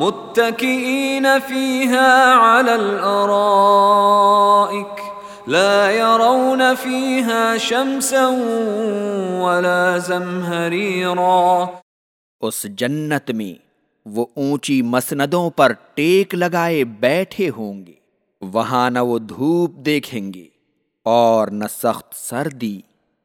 متكئين فيها على الأرائك، لا يرون فيها شمسا ولا زمهريرا. اس جنت میں وہ اونچی مسندوں پر ٹیک لگائے بیٹھے ہوں گے، وہاں نہ وہ دھوپ دیکھیں گے اور نہ سخت سردی۔